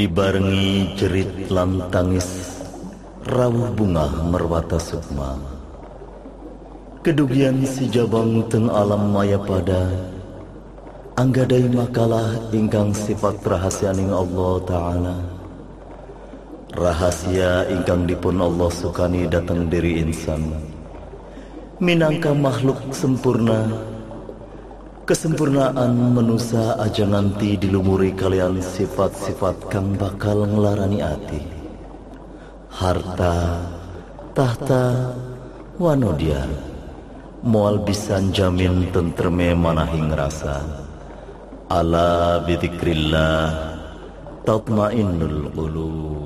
Dibarengi jerit lan tangis Rawuh bunga merwata sukma. Kedugian si jabang teng alam maya pada Anggadai makalah ingkang sifat rahasianing Allah Ta'ala. Rahasia ingkang dipun Allah sukani datang diri insan. Minangka makhluk sempurna Kesempurnaan menusa aja nanti dilumuri kalian sifat-sifat kang bakal ngelarani ati. Harta, tahta, wanodia Mual bisa jamin tentreme manahing rasa. Ala bidikrillah tatmainnul qulub